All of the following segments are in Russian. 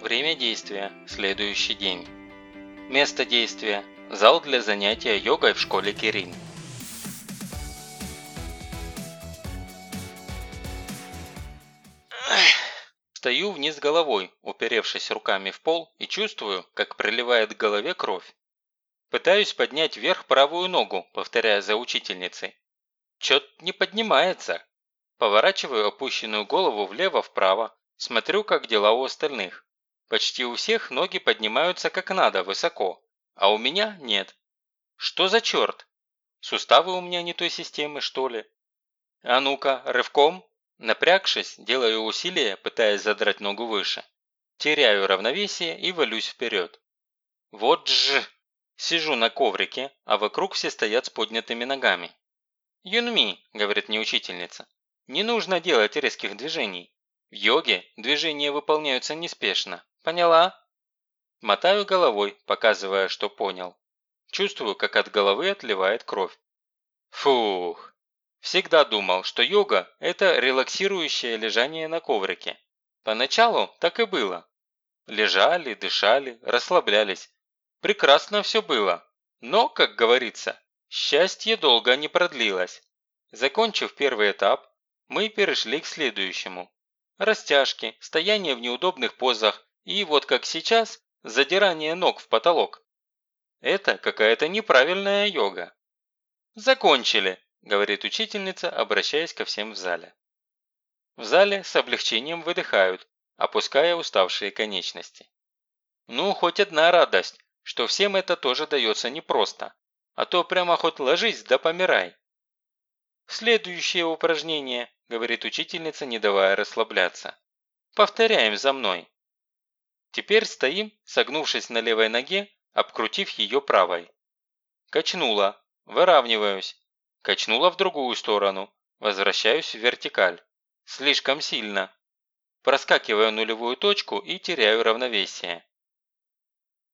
Время действия – следующий день. Место действия – зал для занятия йогой в школе Кирин. Стою вниз головой, уперевшись руками в пол, и чувствую, как приливает к голове кровь. Пытаюсь поднять вверх правую ногу, повторяя за учительницей. Чё-то не поднимается. Поворачиваю опущенную голову влево-вправо, смотрю, как дела у остальных. Почти у всех ноги поднимаются как надо, высоко, а у меня нет. Что за черт? Суставы у меня не той системы, что ли? А ну-ка, рывком. Напрягшись, делаю усилие, пытаясь задрать ногу выше. Теряю равновесие и валюсь вперед. Вот ж! Сижу на коврике, а вокруг все стоят с поднятыми ногами. «Юнми», – говорит мне учительница, – «не нужно делать резких движений. В йоге движения выполняются неспешно. Поняла?» Мотаю головой, показывая, что понял. Чувствую, как от головы отливает кровь. Фух. Всегда думал, что йога – это релаксирующее лежание на коврике. Поначалу так и было. Лежали, дышали, расслаблялись. Прекрасно все было. Но, как говорится, счастье долго не продлилось. Закончив первый этап, мы перешли к следующему. Растяжки, стояние в неудобных позах и вот как сейчас, задирание ног в потолок. Это какая-то неправильная йога. «Закончили», – говорит учительница, обращаясь ко всем в зале. В зале с облегчением выдыхают, опуская уставшие конечности. Ну, хоть одна радость, что всем это тоже дается непросто, а то прямо хоть ложись да помирай. «Следующее упражнение», – говорит учительница, не давая расслабляться. «Повторяем за мной». Теперь стоим, согнувшись на левой ноге, обкрутив ее правой. Качнула, выравниваюсь. Качнула в другую сторону, возвращаюсь в вертикаль. Слишком сильно. Проскакиваю нулевую точку и теряю равновесие.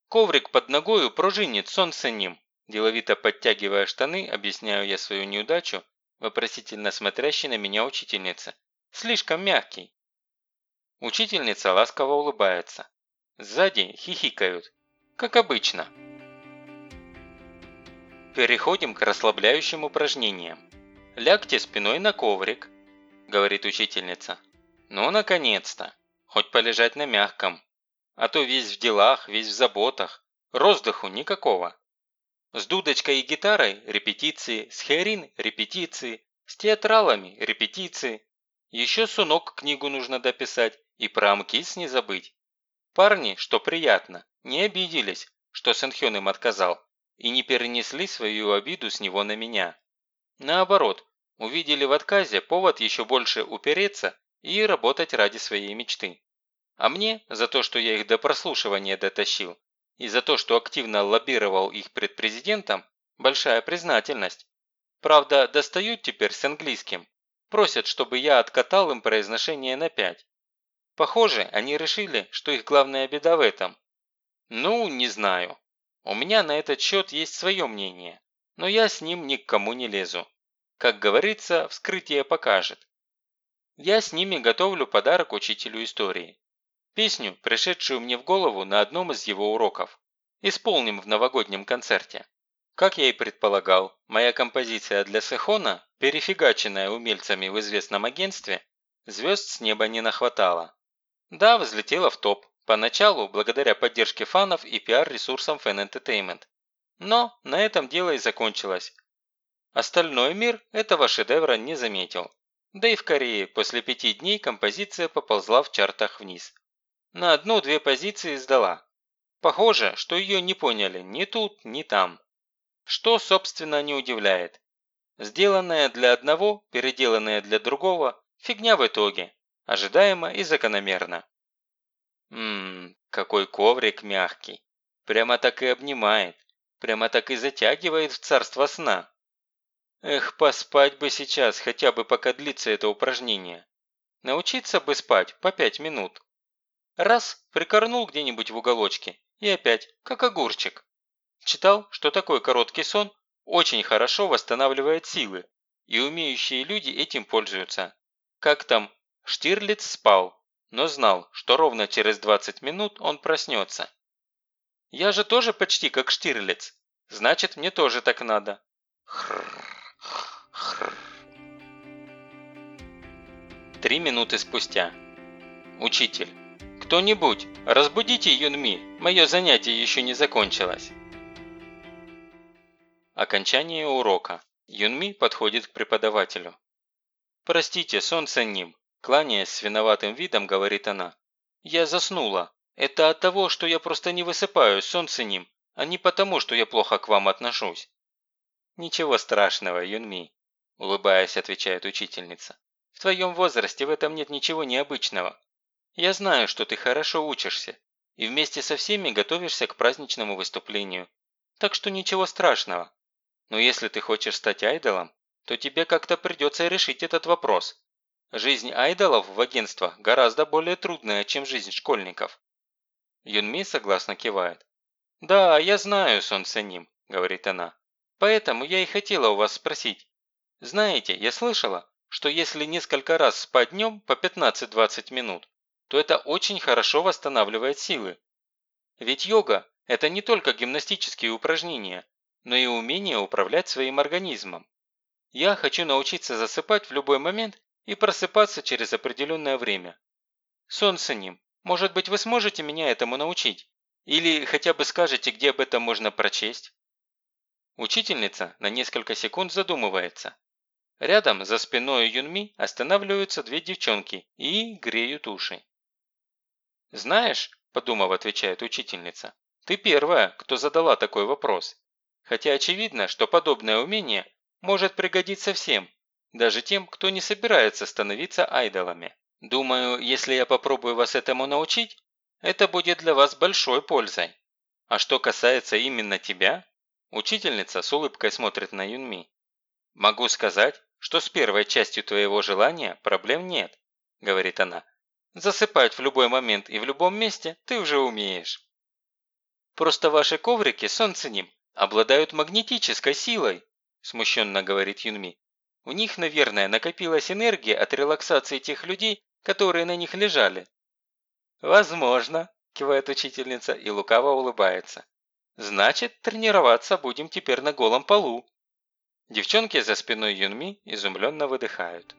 Коврик под ногою пружинит, солнце ним. Деловито подтягивая штаны, объясняю я свою неудачу, вопросительно смотрящей на меня учительница. Слишком мягкий. Учительница ласково улыбается. Сзади хихикают, как обычно. Переходим к расслабляющим упражнениям. «Лягте спиной на коврик», – говорит учительница. «Ну, наконец-то! Хоть полежать на мягком. А то весь в делах, весь в заботах. Роздыху никакого. С дудочкой и гитарой – репетиции, с херин – репетиции, с театралами – репетиции. Еще сунок книгу нужно дописать и про Амкис не забыть. Парни, что приятно, не обиделись, что Сэнхён им отказал, и не перенесли свою обиду с него на меня. Наоборот, увидели в отказе повод еще больше упереться и работать ради своей мечты. А мне, за то, что я их до прослушивания дотащил, и за то, что активно лоббировал их пред президентом, большая признательность. Правда, достают теперь с английским. Просят, чтобы я откатал им произношение на пять. Похоже, они решили, что их главная беда в этом. Ну, не знаю. У меня на этот счет есть свое мнение, но я с ним ни к кому не лезу. Как говорится, вскрытие покажет. Я с ними готовлю подарок учителю истории. Песню, пришедшую мне в голову на одном из его уроков. Исполним в новогоднем концерте. Как я и предполагал, моя композиция для Сехона, перефигаченная умельцами в известном агентстве, звезд с неба не нахватало. Да, взлетела в топ. Поначалу, благодаря поддержке фанов и пиар-ресурсам Fan Entertainment. Но на этом дело и закончилось. Остальной мир этого шедевра не заметил. Да и в Корее после пяти дней композиция поползла в чартах вниз. На одну-две позиции сдала. Похоже, что ее не поняли ни тут, ни там. Что, собственно, не удивляет. Сделанное для одного, переделанное для другого – фигня в итоге. Ожидаемо и закономерно. Ммм, какой коврик мягкий. Прямо так и обнимает. Прямо так и затягивает в царство сна. Эх, поспать бы сейчас, хотя бы пока длится это упражнение. Научиться бы спать по пять минут. Раз, прикорнул где-нибудь в уголочке, и опять, как огурчик. Читал, что такой короткий сон очень хорошо восстанавливает силы, и умеющие люди этим пользуются. Как там Штирлиц спал, но знал, что ровно через 20 минут он проснется. «Я же тоже почти как Штирлиц. Значит, мне тоже так надо». Три минуты спустя. Учитель. «Кто-нибудь, разбудите Юнми, мое занятие еще не закончилось». Окончание урока. Юнми подходит к преподавателю. «Простите, солнце ним», – кланяясь с виноватым видом, говорит она. «Я заснула. Это от того, что я просто не высыпаюсь, солнце ним, а не потому, что я плохо к вам отношусь». «Ничего страшного, Юнми», – улыбаясь, отвечает учительница. «В твоем возрасте в этом нет ничего необычного. Я знаю, что ты хорошо учишься и вместе со всеми готовишься к праздничному выступлению. Так что ничего страшного. Но если ты хочешь стать айдолом, то тебе как-то придется решить этот вопрос. Жизнь айдолов в агентствах гораздо более трудная, чем жизнь школьников. Юнми согласно кивает. «Да, я знаю, солнце ним», – говорит она. «Поэтому я и хотела у вас спросить. Знаете, я слышала, что если несколько раз спать днем по 15-20 минут, то это очень хорошо восстанавливает силы. Ведь йога – это не только гимнастические упражнения, но и умение управлять своим организмом. Я хочу научиться засыпать в любой момент и просыпаться через определенное время. Солнце ним, может быть вы сможете меня этому научить? Или хотя бы скажете, где об этом можно прочесть? Учительница на несколько секунд задумывается. Рядом, за спиной Юнми, останавливаются две девчонки и греют уши. «Знаешь», – подумав, отвечает учительница, – «ты первая, кто задала такой вопрос. Хотя очевидно, что подобное умение может пригодиться всем, даже тем, кто не собирается становиться айдолами. Думаю, если я попробую вас этому научить, это будет для вас большой пользой. А что касается именно тебя, учительница с улыбкой смотрит на Юнми. Могу сказать, что с первой частью твоего желания проблем нет, говорит она. Засыпать в любой момент и в любом месте ты уже умеешь. Просто ваши коврики, солнце ним, обладают магнетической силой, смущенно говорит Юнми. У них, наверное, накопилась энергия от релаксации тех людей, которые на них лежали. Возможно, кивает учительница и лукаво улыбается. Значит, тренироваться будем теперь на голом полу. Девчонки за спиной Юнми изумленно выдыхают.